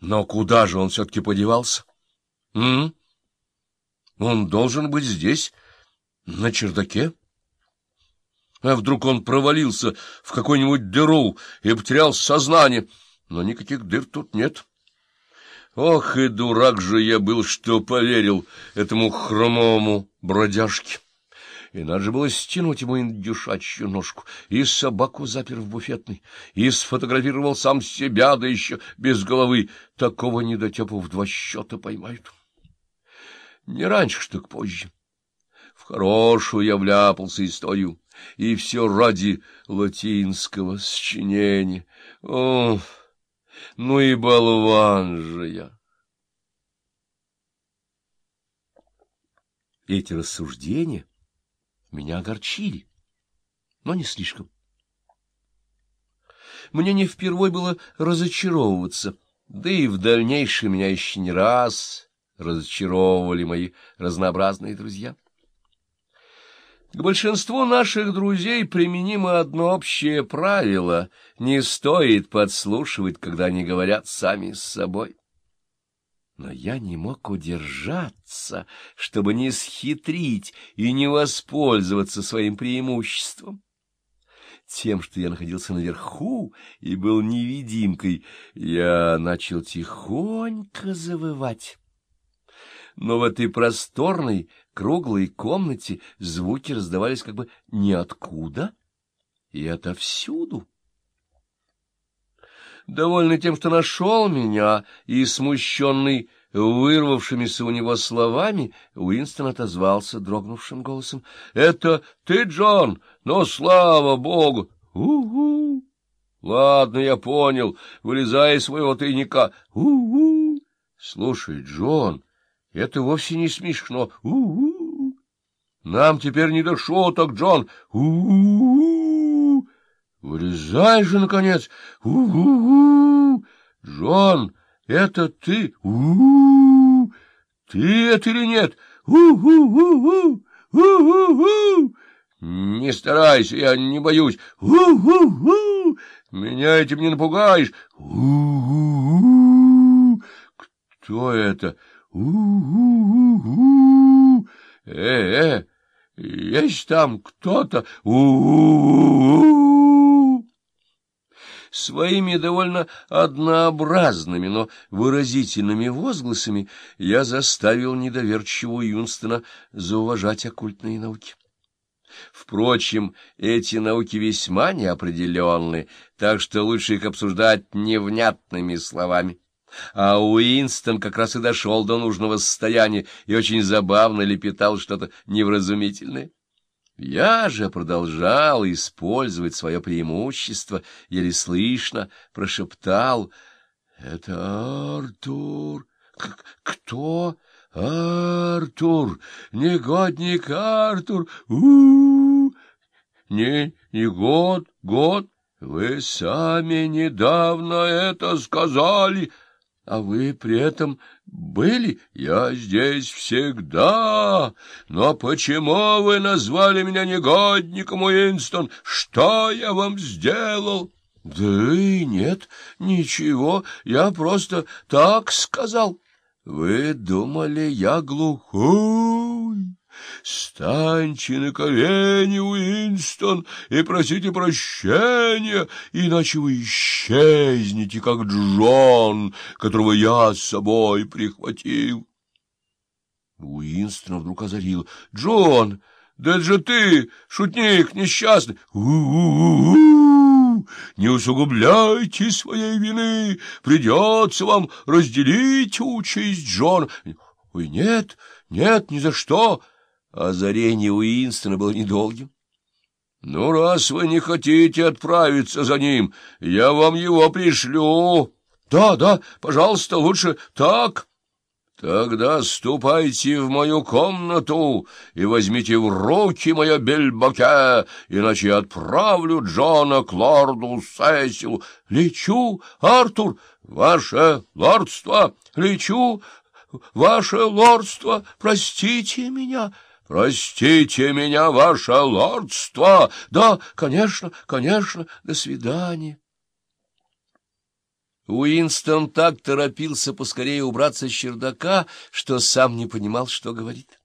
Но куда же он все-таки подевался? М? Он должен быть здесь, на чердаке. А вдруг он провалился в какую-нибудь дыру и потерял сознание? Но никаких дыр тут нет. Ох, и дурак же я был, что поверил этому хромому бродяжке. И надо же было стянуть ему индюшачью ножку, и собаку запер в буфетной, и сфотографировал сам себя, да еще без головы. Такого недотепу в два счета поймают. Не раньше, так позже. В хорошую я вляпался историю, и все ради латинского сочинения. О, ну и болван же я! Эти рассуждения меня огорчили, но не слишком. Мне не впервой было разочаровываться, да и в дальнейшем меня еще не раз разочаровывали мои разнообразные друзья. К большинству наших друзей применимо одно общее правило — не стоит подслушивать, когда они говорят сами с собой. Но я не мог удержаться, чтобы не схитрить и не воспользоваться своим преимуществом. Тем, что я находился наверху и был невидимкой, я начал тихонько завывать. Но в этой просторной, круглой комнате звуки раздавались как бы ниоткуда и отовсюду. Довольный тем, что нашел меня, и смущенный вырвавшимися у него словами, Уинстон отозвался дрогнувшим голосом. — Это ты, Джон? Но, слава богу! У-у! Ладно, я понял. Вылезай из своего тайника. У-у! Слушай, Джон, это вовсе не смешно. У-у! Нам теперь не до шуток, Джон. У-у! Вылезай же, наконец! У-у-у! Джон, это ты? У-у-у! Ты это или нет? У-у-у-у! У-у-у! Не старайся, я не боюсь. У-у-у! Меня этим не напугаешь. У-у-у! Кто это? У-у-у! Э-э! Есть там кто-то? У-у-у! Своими довольно однообразными, но выразительными возгласами я заставил недоверчивого Юнстона зауважать оккультные науки. Впрочем, эти науки весьма неопределенны, так что лучше их обсуждать невнятными словами. А Уинстон как раз и дошел до нужного состояния и очень забавно лепетал что-то невразумительное. Я же продолжал использовать свое преимущество, еле слышно прошептал. — Это Артур. — Кто? — Артур. Негодник Артур. у у, -у. Не, не год, год. Вы сами недавно это сказали. — а вы при этом были? Я здесь всегда. Но почему вы назвали меня негодником, Уинстон? Что я вам сделал? Да и нет, ничего, я просто так сказал. Вы думали, я глухой? Станьте на колени, Уинстон, и просите прощения, иначе вы исчезнете, как Джон, которого я с собой прихватил. Уинстон вдруг озарил. — Джон, да это же ты, шутник несчастный! У-у-у-у! Не усугубляйте своей вины, придется вам разделить участь Джон. Ой, нет, нет, ни за что! Озарение Уинстона было недолгим. — Ну, раз вы не хотите отправиться за ним, я вам его пришлю. — Да, да, пожалуйста, лучше так. — Тогда ступайте в мою комнату и возьмите в руки мое бельбоке, иначе я отправлю Джона к лорду Сесилу. — Лечу, Артур, ваше лордство, лечу, ваше лордство, простите меня. — Простите меня, ваше лордство! Да, конечно, конечно, до свидания. Уинстон так торопился поскорее убраться с чердака, что сам не понимал, что говорит.